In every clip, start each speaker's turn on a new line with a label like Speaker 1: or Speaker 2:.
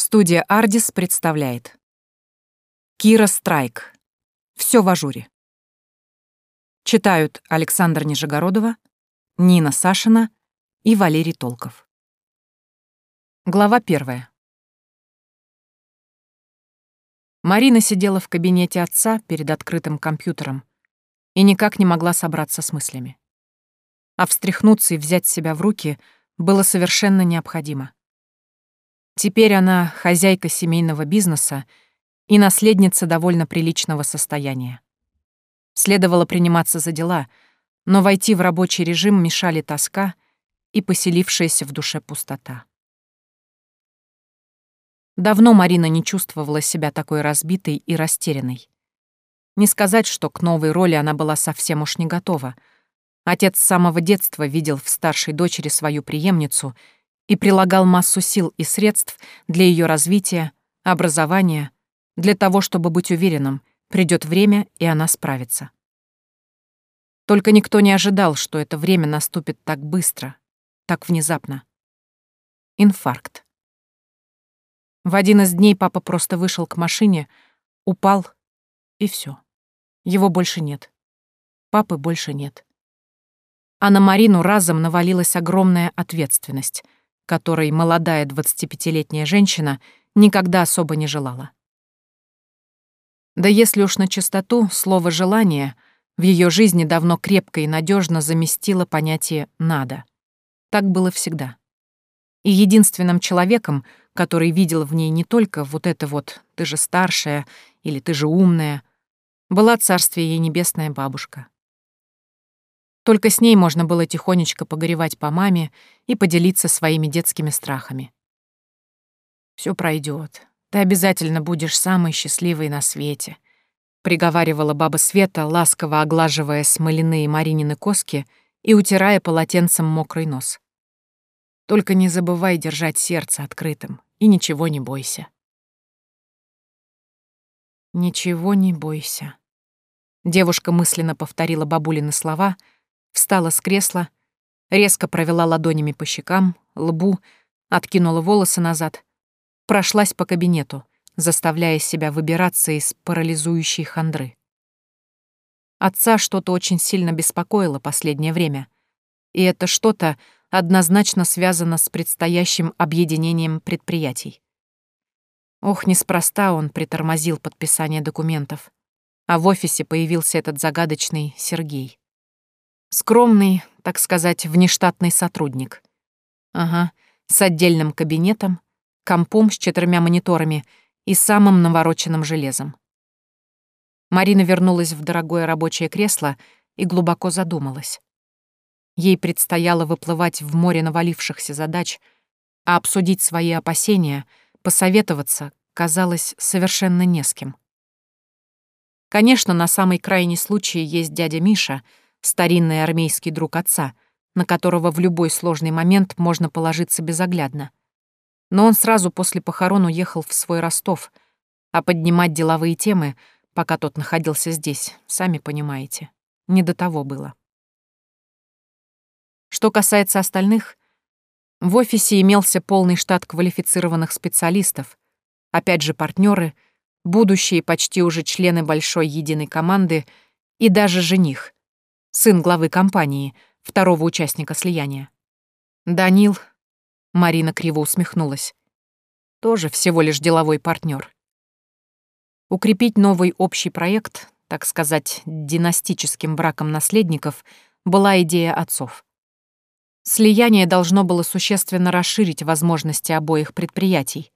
Speaker 1: Студия «Ардис» представляет. Кира Страйк. Все в ажуре. Читают Александр Нижегородова, Нина Сашина и Валерий Толков. Глава первая. Марина сидела в кабинете отца перед открытым компьютером и никак не могла собраться с мыслями. А встряхнуться и взять себя в руки было совершенно необходимо. Теперь она хозяйка семейного бизнеса и наследница довольно приличного состояния. Следовало приниматься за дела, но войти в рабочий режим мешали тоска и поселившаяся в душе пустота. Давно Марина не чувствовала себя такой разбитой и растерянной. Не сказать, что к новой роли она была совсем уж не готова. Отец с самого детства видел в старшей дочери свою преемницу — и прилагал массу сил и средств для ее развития, образования, для того, чтобы быть уверенным, придет время, и она справится. Только никто не ожидал, что это время наступит так быстро, так внезапно. Инфаркт. В один из дней папа просто вышел к машине, упал, и все. Его больше нет. Папы больше нет. А на Марину разом навалилась огромная ответственность — которой молодая 25-летняя женщина никогда особо не желала. Да если уж на чистоту, слово «желание» в ее жизни давно крепко и надежно заместило понятие «надо». Так было всегда. И единственным человеком, который видел в ней не только вот это вот «ты же старшая» или «ты же умная», была царствие ей небесная бабушка. Только с ней можно было тихонечко погоревать по маме и поделиться своими детскими страхами. Все пройдет. Ты обязательно будешь самой счастливой на свете», — приговаривала баба Света, ласково оглаживая смоляные Маринины коски и утирая полотенцем мокрый нос. «Только не забывай держать сердце открытым и ничего не бойся». «Ничего не бойся», — девушка мысленно повторила бабулины слова — встала с кресла, резко провела ладонями по щекам, лбу, откинула волосы назад, прошлась по кабинету, заставляя себя выбираться из парализующей хандры. Отца что-то очень сильно беспокоило последнее время, и это что-то однозначно связано с предстоящим объединением предприятий. Ох, неспроста он притормозил подписание документов, а в офисе появился этот загадочный Сергей. Скромный, так сказать, внештатный сотрудник. Ага, с отдельным кабинетом, компом с четырьмя мониторами и самым навороченным железом. Марина вернулась в дорогое рабочее кресло и глубоко задумалась. Ей предстояло выплывать в море навалившихся задач, а обсудить свои опасения, посоветоваться, казалось, совершенно не с кем. Конечно, на самый крайний случай есть дядя Миша — старинный армейский друг отца, на которого в любой сложный момент можно положиться безоглядно. Но он сразу после похорон уехал в свой Ростов, а поднимать деловые темы, пока тот находился здесь, сами понимаете, не до того было. Что касается остальных, в офисе имелся полный штат квалифицированных специалистов, опять же партнеры, будущие почти уже члены большой единой команды и даже жених, сын главы компании, второго участника слияния. Данил, Марина криво усмехнулась, тоже всего лишь деловой партнер. Укрепить новый общий проект, так сказать, династическим браком наследников, была идея отцов. Слияние должно было существенно расширить возможности обоих предприятий,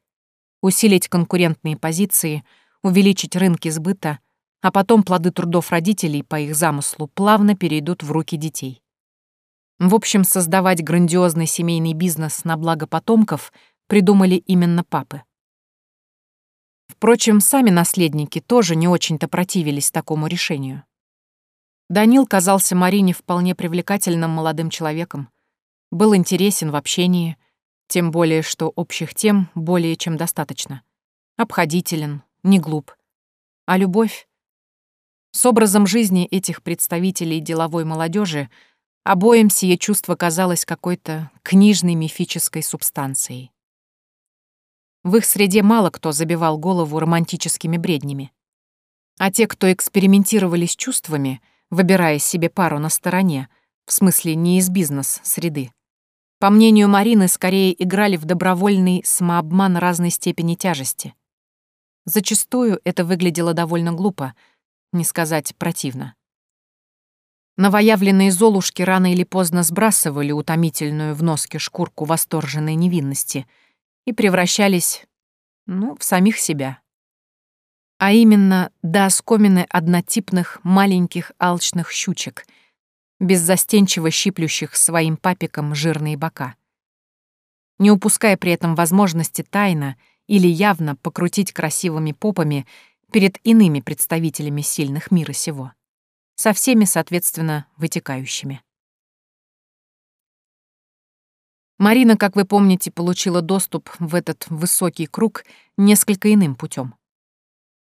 Speaker 1: усилить конкурентные позиции, увеличить рынки сбыта — а потом плоды трудов родителей по их замыслу плавно перейдут в руки детей. В общем, создавать грандиозный семейный бизнес на благо потомков придумали именно папы. Впрочем, сами наследники тоже не очень-то противились такому решению. Данил казался Марине вполне привлекательным молодым человеком, был интересен в общении, тем более что общих тем более чем достаточно. Обходителен, не глуп. А любовь? С образом жизни этих представителей деловой молодежи обоим сие чувство казалось какой-то книжной мифической субстанцией. В их среде мало кто забивал голову романтическими бреднями. А те, кто экспериментировали с чувствами, выбирая себе пару на стороне, в смысле не из бизнес-среды, по мнению Марины, скорее играли в добровольный самообман разной степени тяжести. Зачастую это выглядело довольно глупо, не сказать противно. Новоявленные золушки рано или поздно сбрасывали утомительную в носке шкурку восторженной невинности и превращались, ну, в самих себя. А именно до оскомины однотипных маленьких алчных щучек — беззастенчиво щиплющих своим папиком жирные бока. Не упуская при этом возможности тайно или явно покрутить красивыми попами перед иными представителями сильных мира сего, со всеми, соответственно, вытекающими. Марина, как вы помните, получила доступ в этот высокий круг несколько иным путем.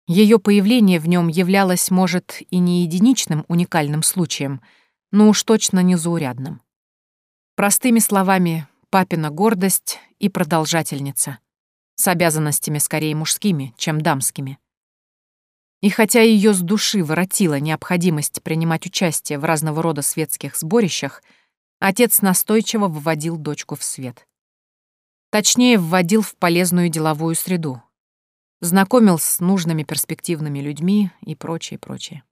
Speaker 1: Ее появление в нем являлось, может, и не единичным уникальным случаем — но уж точно не заурядным. Простыми словами, папина гордость и продолжательница, с обязанностями скорее мужскими, чем дамскими. И хотя ее с души воротила необходимость принимать участие в разного рода светских сборищах, отец настойчиво выводил дочку в свет. Точнее, вводил в полезную деловую среду. Знакомил с нужными перспективными людьми и прочее, прочее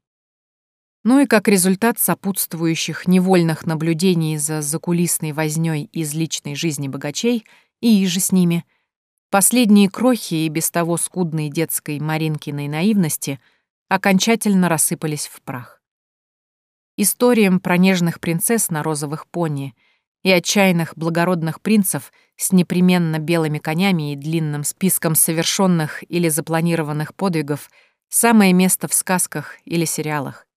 Speaker 1: ну и как результат сопутствующих невольных наблюдений за закулисной вознёй из личной жизни богачей и иже с ними, последние крохи и без того скудной детской Маринкиной наивности окончательно рассыпались в прах. Историям про нежных принцесс на розовых пони и отчаянных благородных принцев с непременно белыми конями и длинным списком совершенных или запланированных подвигов самое место в сказках или сериалах.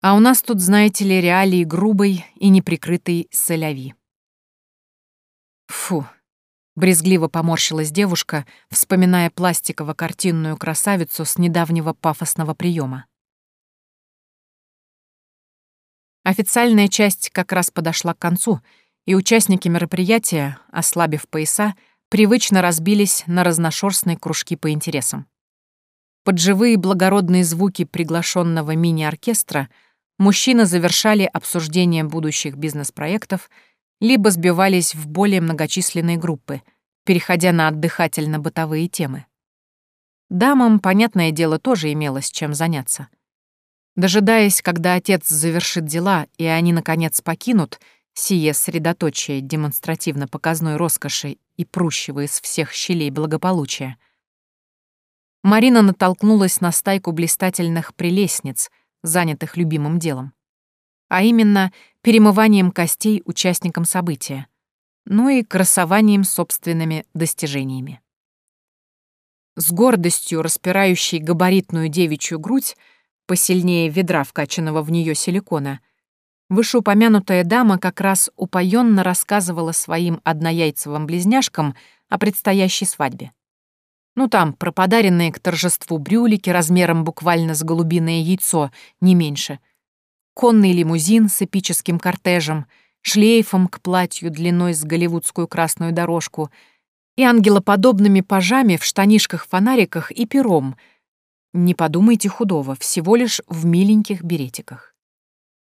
Speaker 1: А у нас тут, знаете ли, реалии грубой и неприкрытой соляви. Фу. Брезгливо поморщилась девушка, вспоминая пластиково-картинную красавицу с недавнего пафосного приема. Официальная часть как раз подошла к концу, и участники мероприятия, ослабив пояса, привычно разбились на разношерстные кружки по интересам. Под живые благородные звуки приглашенного мини-оркестра — мужчины завершали обсуждение будущих бизнес-проектов, либо сбивались в более многочисленные группы, переходя на отдыхательно-бытовые темы. Дамам, понятное дело, тоже имелось чем заняться. Дожидаясь, когда отец завершит дела, и они, наконец, покинут сие средоточие демонстративно-показной роскоши и прущего из всех щелей благополучия, Марина натолкнулась на стайку блистательных прелестниц — занятых любимым делом. А именно, перемыванием костей участникам события, ну и красованием собственными достижениями. С гордостью распирающей габаритную девичью грудь, посильнее ведра, вкачанного в нее силикона, вышеупомянутая дама как раз упоенно рассказывала своим однояйцевым близняшкам о предстоящей свадьбе. Ну там, про подаренные к торжеству брюлики размером буквально с голубиное яйцо, не меньше. Конный лимузин с эпическим кортежем, шлейфом к платью длиной с голливудскую красную дорожку и ангелоподобными пажами в штанишках-фонариках и пером. Не подумайте худого, всего лишь в миленьких беретиках.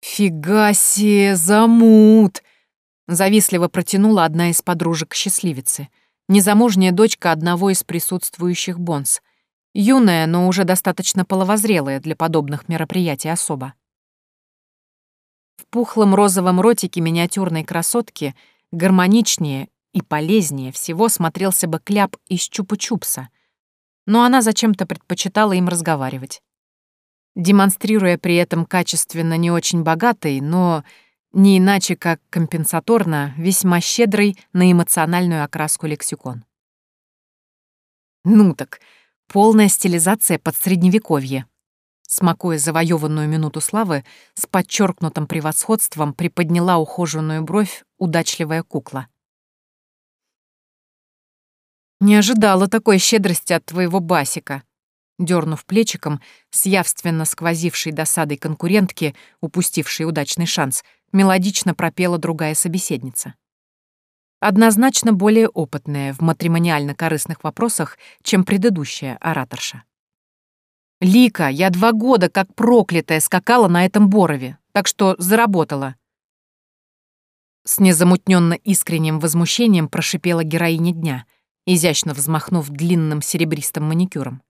Speaker 1: «Фига себе, замут!» — завистливо протянула одна из подружек-счастливицы — незамужняя дочка одного из присутствующих бонс, юная, но уже достаточно половозрелая для подобных мероприятий особа. Пухлом розовом ротике миниатюрной красотки гармоничнее и полезнее всего смотрелся бы кляп из чупа-чупса, но она зачем-то предпочитала им разговаривать. Демонстрируя при этом качественно не очень богатый, но не иначе как компенсаторно, весьма щедрый на эмоциональную окраску лексикон. Ну так, полная стилизация под средневековье. Смакуя завоеванную минуту славы, с подчеркнутым превосходством приподняла ухоженную бровь удачливая кукла. «Не ожидала такой щедрости от твоего басика», дернув плечиком, с явственно сквозившей досадой конкурентки, упустившей удачный шанс, мелодично пропела другая собеседница. однозначно более опытная в матримониально-корыстных вопросах, чем предыдущая ораторша. «Лика, я два года как проклятая скакала на этом Борове, так что заработала». С незамутненно искренним возмущением прошипела героиня дня, изящно взмахнув длинным серебристым маникюром.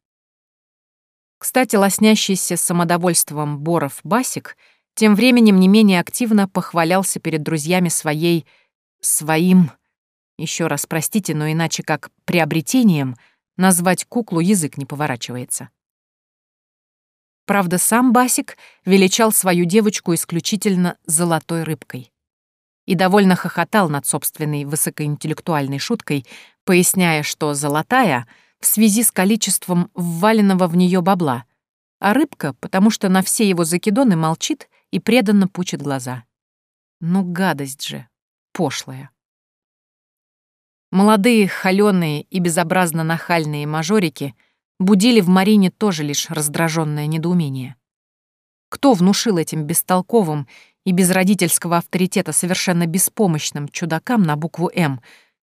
Speaker 1: Кстати, лоснящийся самодовольством Боров Басик тем временем не менее активно похвалялся перед друзьями своей... своим... Еще раз простите, но иначе как приобретением назвать куклу язык не поворачивается. Правда, сам Басик величал свою девочку исключительно «золотой рыбкой» и довольно хохотал над собственной высокоинтеллектуальной шуткой, поясняя, что «золотая» — в связи с количеством вваленного в нее бабла, а рыбка, потому что на все его закидоны молчит и преданно пучит глаза. Ну, гадость же, пошлая. Молодые, холёные и безобразно нахальные мажорики будили в Марине тоже лишь раздраженное недоумение. Кто внушил этим бестолковым и без родительского авторитета совершенно беспомощным чудакам на букву «М»,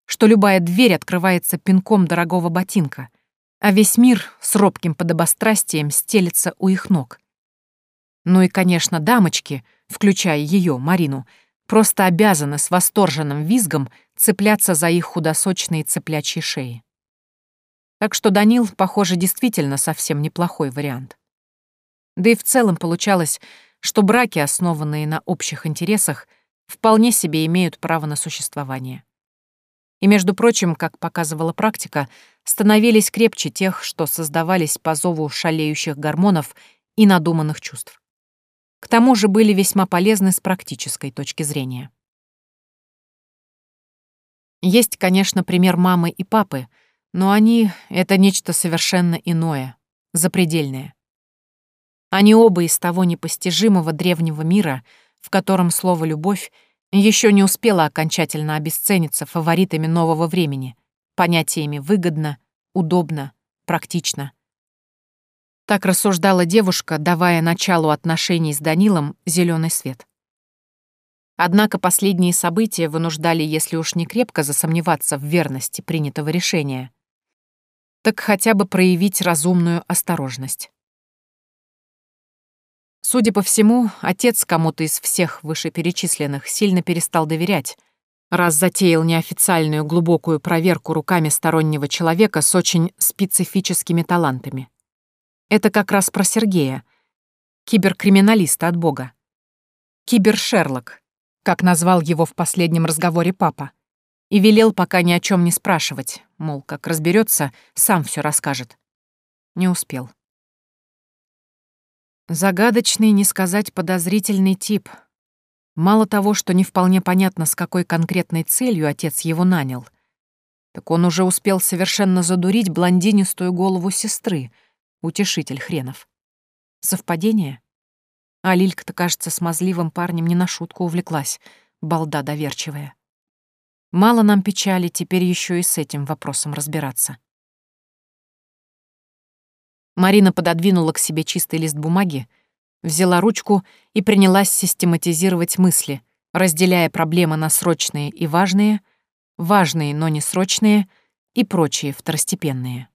Speaker 1: что любая дверь открывается пинком дорогого ботинка, а весь мир с робким подобострастием стелется у их ног. Ну и, конечно, дамочки, включая ее, Марину, просто обязаны с восторженным визгом цепляться за их худосочные цыплячьи шеи. Так что Данил, похоже, действительно совсем неплохой вариант. Да и в целом получалось, что браки, основанные на общих интересах, вполне себе имеют право на существование и, между прочим, как показывала практика, становились крепче тех, что создавались по зову шалеющих гормонов и надуманных чувств. К тому же были весьма полезны с практической точки зрения. Есть, конечно, пример мамы и папы, но они — это нечто совершенно иное, запредельное. Они оба из того непостижимого древнего мира, в котором слово «любовь» еще не успела окончательно обесцениться фаворитами нового времени, понятиями «выгодно», «удобно», «практично». Так рассуждала девушка, давая началу отношений с Данилом зеленый свет. Однако последние события вынуждали, если уж не крепко засомневаться в верности принятого решения, так хотя бы проявить разумную осторожность. Судя по всему, отец кому-то из всех вышеперечисленных сильно перестал доверять, раз затеял неофициальную глубокую проверку руками стороннего человека с очень специфическими талантами. Это как раз про Сергея, киберкриминалиста от бога. Кибершерлок, как назвал его в последнем разговоре папа, и велел пока ни о чем не спрашивать, мол, как разберется, сам все расскажет. Не успел. Загадочный, не сказать подозрительный тип. Мало того, что не вполне понятно, с какой конкретной целью отец его нанял, так он уже успел совершенно задурить блондинистую голову сестры, утешитель хренов. Совпадение? А Лилька-то, кажется, смазливым парнем не на шутку увлеклась, балда доверчивая. Мало нам печали, теперь еще и с этим вопросом разбираться. Марина пододвинула к себе чистый лист бумаги, взяла ручку и принялась систематизировать мысли, разделяя проблемы на срочные и важные, важные, но не срочные и прочие второстепенные.